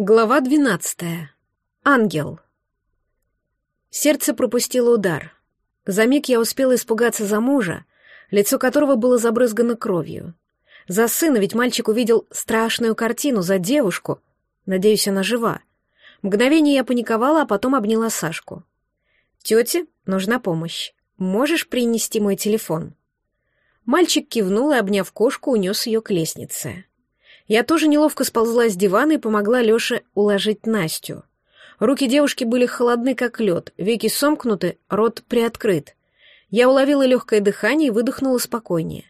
Глава двенадцатая. Ангел. Сердце пропустило удар. За миг я успела испугаться за мужа, лицо которого было забрызгано кровью. За сына, ведь мальчик увидел страшную картину, за девушку. Надеюсь, она жива. Мгновение я паниковала, а потом обняла Сашку. «Тете нужна помощь. Можешь принести мой телефон?» Мальчик кивнул и, обняв кошку, унес ее к лестнице. Я тоже неловко сползла с дивана и помогла Лёше уложить Настю. Руки девушки были холодны, как лед, веки сомкнуты, рот приоткрыт. Я уловила легкое дыхание и выдохнула спокойнее.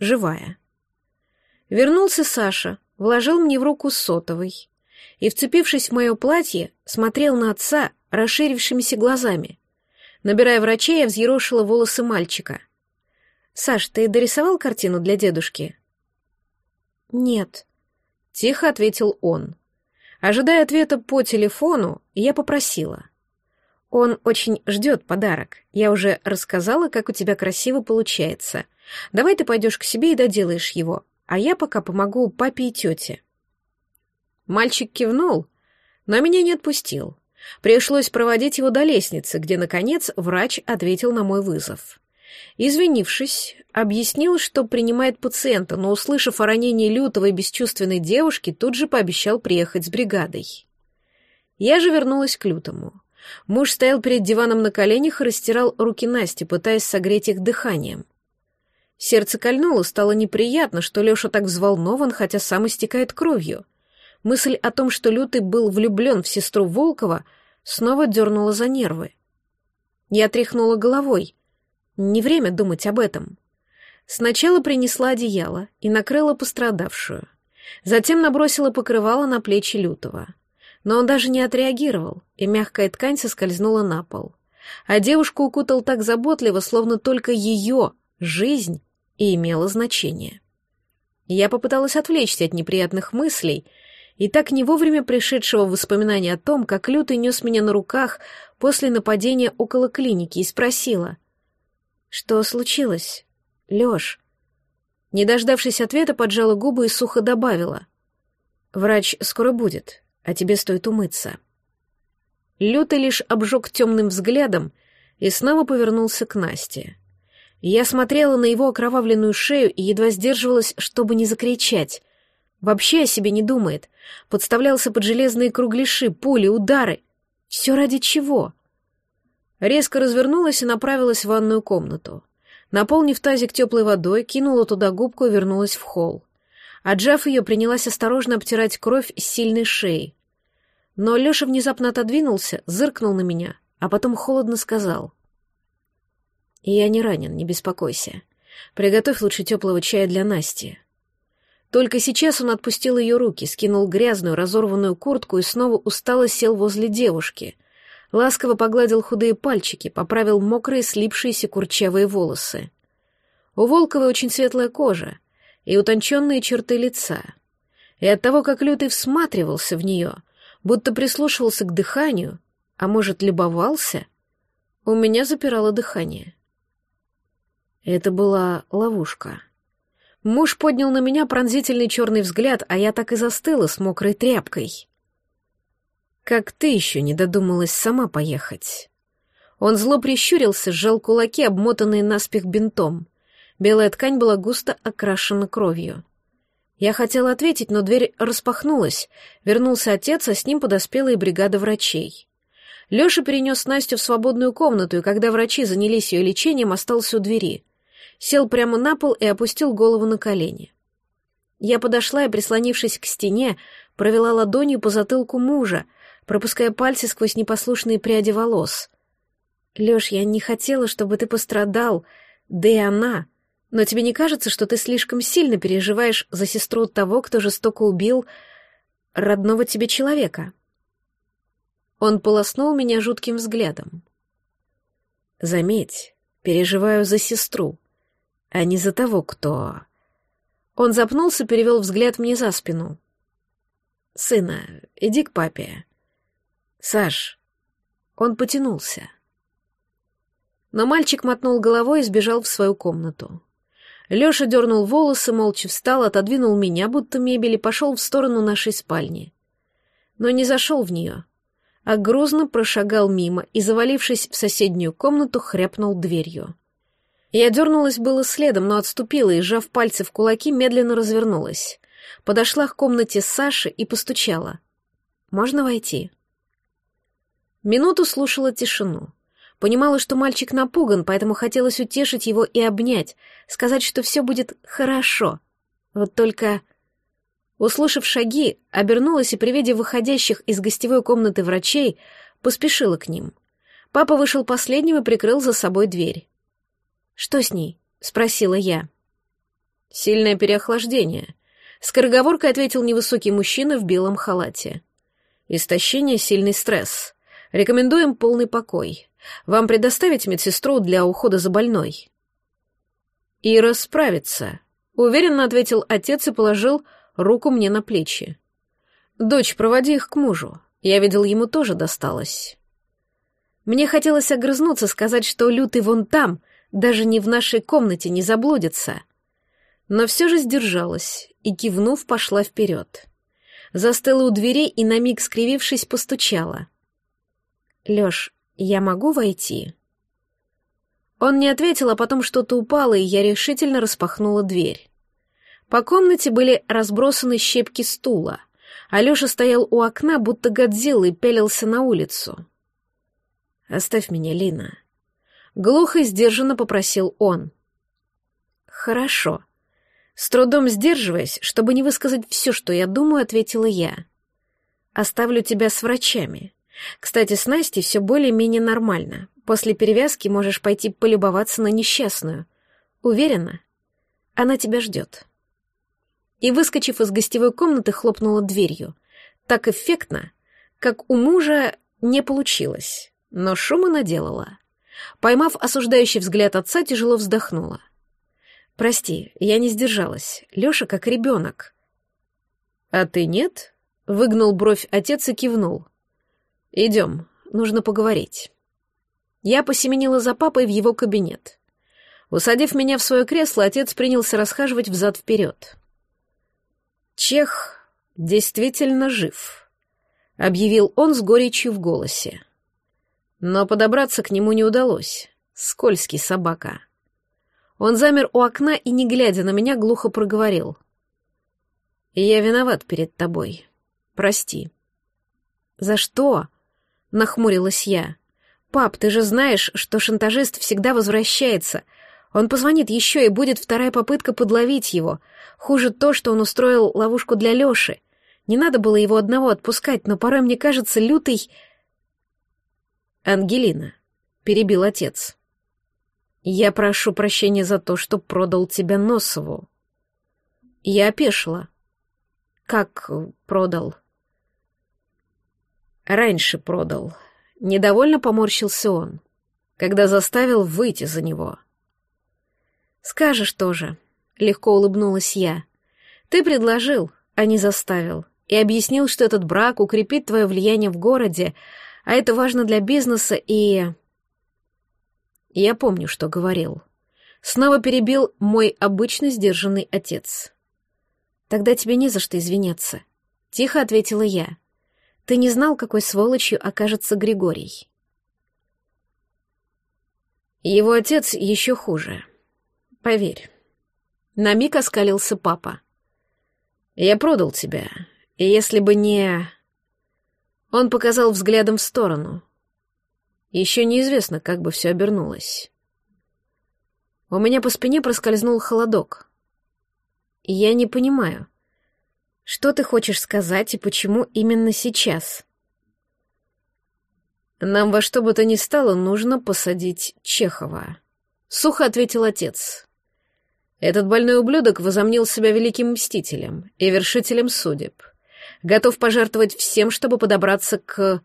Живая. Вернулся Саша, вложил мне в руку сотовый и, вцепившись в мое платье, смотрел на отца расширившимися глазами. Набирая врачей, я взъерошила волосы мальчика. «Саш, ты дорисовал картину для дедушки?» «Нет», Тихо ответил он. Ожидая ответа по телефону, я попросила. Он очень ждет подарок. Я уже рассказала, как у тебя красиво получается. Давай ты пойдешь к себе и доделаешь его, а я пока помогу папе и тете. Мальчик кивнул, но меня не отпустил. Пришлось проводить его до лестницы, где, наконец, врач ответил на мой вызов. Извинившись, объяснил, что принимает пациента, но, услышав о ранении лютой и бесчувственной девушки, тут же пообещал приехать с бригадой. Я же вернулась к лютому. Муж стоял перед диваном на коленях и растирал руки Насти, пытаясь согреть их дыханием. Сердце кольнуло, стало неприятно, что Леша так взволнован, хотя сам истекает кровью. Мысль о том, что Лютый был влюблен в сестру Волкова, снова дернула за нервы. Я тряхнула головой. Не время думать об этом. Сначала принесла одеяло и накрыла пострадавшую. Затем набросила покрывало на плечи Лютого. Но он даже не отреагировал, и мягкая ткань соскользнула на пол. А девушку укутал так заботливо, словно только ее жизнь и имела значение. Я попыталась отвлечься от неприятных мыслей, и так не вовремя пришедшего воспоминания о том, как Лютый нес меня на руках после нападения около клиники, и спросила, «Что случилось?» Лёш. Не дождавшись ответа, поджала губы и сухо добавила. Врач скоро будет, а тебе стоит умыться. Лютый лишь обжег темным взглядом и снова повернулся к Насте. Я смотрела на его окровавленную шею и едва сдерживалась, чтобы не закричать. Вообще о себе не думает. Подставлялся под железные кругляши, пули, удары. Все ради чего? Резко развернулась и направилась в ванную комнату. Наполнив тазик теплой водой, кинула туда губку и вернулась в холл. Отжав ее, принялась осторожно обтирать кровь с сильной шеи. Но Леша внезапно отодвинулся, зыркнул на меня, а потом холодно сказал. «Я не ранен, не беспокойся. Приготовь лучше теплого чая для Насти». Только сейчас он отпустил ее руки, скинул грязную, разорванную куртку и снова устало сел возле девушки, ласково погладил худые пальчики, поправил мокрые, слипшиеся курчавые волосы. У Волковой очень светлая кожа и утонченные черты лица. И от того, как Лютый всматривался в нее, будто прислушивался к дыханию, а может, любовался, у меня запирало дыхание. Это была ловушка. Муж поднял на меня пронзительный черный взгляд, а я так и застыла с мокрой тряпкой. Как ты еще не додумалась сама поехать? Он зло прищурился, сжал кулаки, обмотанные наспех бинтом. Белая ткань была густо окрашена кровью. Я хотела ответить, но дверь распахнулась. Вернулся отец, а с ним подоспела и бригада врачей. Лёша перенес Настю в свободную комнату, и когда врачи занялись ее лечением, остался у двери. Сел прямо на пол и опустил голову на колени. Я подошла и, прислонившись к стене, провела ладонью по затылку мужа, пропуская пальцы сквозь непослушные пряди волос. «Лёш, я не хотела, чтобы ты пострадал, да и она. Но тебе не кажется, что ты слишком сильно переживаешь за сестру того, кто жестоко убил родного тебе человека?» Он полоснул меня жутким взглядом. «Заметь, переживаю за сестру, а не за того, кто...» Он запнулся, перевел взгляд мне за спину. «Сына, иди к папе. «Саш!» Он потянулся. Но мальчик мотнул головой и сбежал в свою комнату. Лёша дернул волосы, молча встал, отодвинул меня, будто мебель, и пошел в сторону нашей спальни. но не зашел в нее, а грузно прошагал мимо и, завалившись в соседнюю комнату, хряпнул дверью. Я дернулась было следом, но отступила и, сжав пальцы в кулаки, медленно развернулась. Подошла к комнате Саши и постучала. «Можно войти?» Минуту слушала тишину. Понимала, что мальчик напуган, поэтому хотелось утешить его и обнять, сказать, что все будет хорошо. Вот только... Услышав шаги, обернулась и при виде выходящих из гостевой комнаты врачей поспешила к ним. Папа вышел последним и прикрыл за собой дверь. «Что с ней?» — спросила я. «Сильное переохлаждение», — скороговоркой ответил невысокий мужчина в белом халате. «Истощение — сильный стресс. Рекомендуем полный покой. Вам предоставить медсестру для ухода за больной?» «Ира справится», — уверенно ответил отец и положил руку мне на плечи. «Дочь, проводи их к мужу. Я видел, ему тоже досталось». Мне хотелось огрызнуться, сказать, что лютый вон там, даже не в нашей комнате, не заблудится. Но все же сдержалась и, кивнув, пошла вперед. Застыла у дверей и, на миг скривившись, постучала. «Лёш, я могу войти?» Он не ответил, а потом что-то упало, и я решительно распахнула дверь. По комнате были разбросаны щепки стула. Алёша стоял у окна, будто Годзилла, и пялился на улицу. «Оставь меня, Лина». Глухо и сдержанно попросил он. «Хорошо». С трудом сдерживаясь, чтобы не высказать все, что я думаю, ответила я. «Оставлю тебя с врачами. Кстати, с Настей все более-менее нормально. После перевязки можешь пойти полюбоваться на несчастную. Уверена, она тебя ждет» и, выскочив из гостевой комнаты, хлопнула дверью. Так эффектно, как у мужа не получилось, но шума наделала. Поймав осуждающий взгляд отца, тяжело вздохнула. «Прости, я не сдержалась. Лёша как ребенок». «А ты нет?» — выгнул бровь отец и кивнул. «Идем, нужно поговорить». Я посеменила за папой в его кабинет. Усадив меня в свое кресло, отец принялся расхаживать взад-вперед. Чех действительно жив, объявил он с горечью в голосе. Но подобраться к нему не удалось. Скользкий собака. Он замер у окна и, не глядя на меня, глухо проговорил. «Я виноват перед тобой. Прости». «За что?» — нахмурилась я. «Пап, ты же знаешь, что шантажист всегда возвращается, он позвонит еще, и будет вторая попытка подловить его. Хуже то, что он устроил ловушку для Леши. Не надо было его одного отпускать, но порой мне кажется лютый... «Ангелина», — перебил отец. «Я прошу прощения за то, что продал тебя Носову». Я опешила. «Как продал?» «Раньше продал». Недовольно поморщился он, когда заставил выйти за него. «Скажешь тоже», — легко улыбнулась я. «Ты предложил, а не заставил, и объяснил, что этот брак укрепит твое влияние в городе, а это важно для бизнеса и...» Я помню, что говорил. Снова перебил мой обычно сдержанный отец. «Тогда тебе не за что извиняться», — тихо ответила я. «Ты не знал, какой сволочью окажется Григорий». Его отец еще хуже. Поверь. На миг оскалился папа. Я продал тебя, и если бы не... Он показал взглядом в сторону. Еще неизвестно, как бы все обернулось. У меня по спине проскользнул холодок. Я не понимаю, что ты хочешь сказать и почему именно сейчас? Нам во что бы то ни стало нужно посадить Чехова. Сухо ответил отец. Этот больной ублюдок возомнил себя великим мстителем и вершителем судеб. Готов пожертвовать всем, чтобы подобраться к...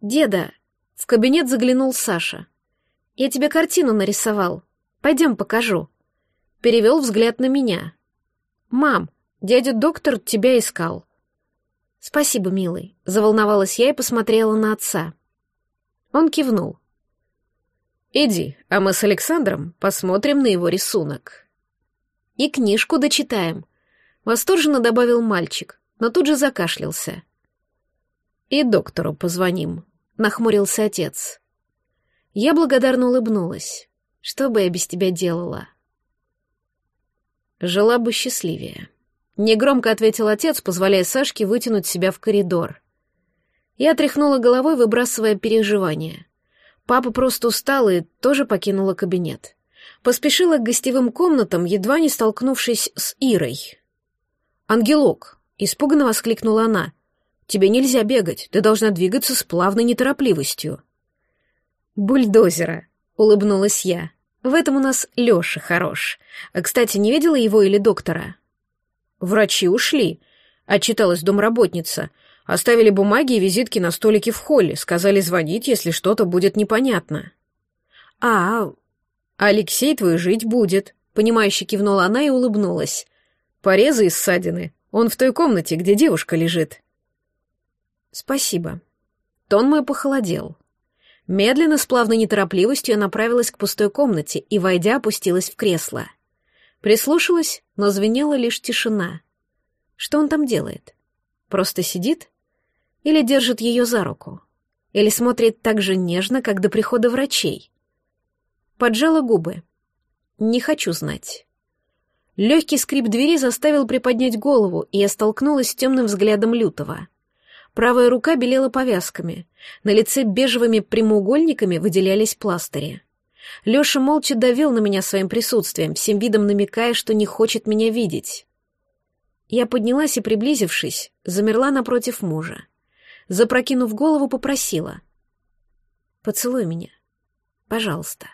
«Деда!» — в кабинет заглянул Саша. «Я тебе картину нарисовал. Пойдем покажу». Перевел взгляд на меня. «Мам, дядя доктор тебя искал». «Спасибо, милый», — заволновалась я и посмотрела на отца. Он кивнул. Иди, а мы с Александром посмотрим на его рисунок. И книжку дочитаем. Восторженно добавил мальчик, но тут же закашлялся. «И доктору позвоним», — нахмурился отец. Я благодарно улыбнулась. Что бы я без тебя делала? Жила бы счастливее. Негромко ответил отец, позволяя Сашке вытянуть себя в коридор. Я тряхнула головой, выбрасывая переживания. Папа просто устал и тоже покинула кабинет. Поспешила к гостевым комнатам, едва не столкнувшись с Ирой. «Ангелок!» — испуганно воскликнула она. «Тебе нельзя бегать, ты должна двигаться с плавной неторопливостью». «Бульдозера!» — улыбнулась я. «В этом у нас Лёша хорош. А, кстати, не видела его или доктора?» «Врачи ушли», — отчиталась домработница. «Оставили бумаги и визитки на столике в холле, сказали звонить, если что-то будет непонятно». «А, Алексей твой жить будет», — понимающе кивнула она и улыбнулась. «Порезы и ссадины. Он в той комнате, где девушка лежит». «Спасибо». Тон мой похолодел. Медленно, с плавной неторопливостью я направилась к пустой комнате и, войдя, опустилась в кресло. Прислушалась, но звенела лишь тишина. Что он там делает? Просто сидит? Или держит ее за руку? Или смотрит так же нежно, как до прихода врачей? Поджала губы. Не хочу знать. Легкий скрип двери заставил приподнять голову, и я столкнулась с темным взглядом лютого. Правая рука белела повязками. На лице бежевыми прямоугольниками выделялись пластыри. Лёша молча давил на меня своим присутствием, всем видом намекая, что не хочет меня видеть. Я поднялась и, приблизившись, замерла напротив мужа. Запрокинув голову, попросила. «Поцелуй меня. Пожалуйста».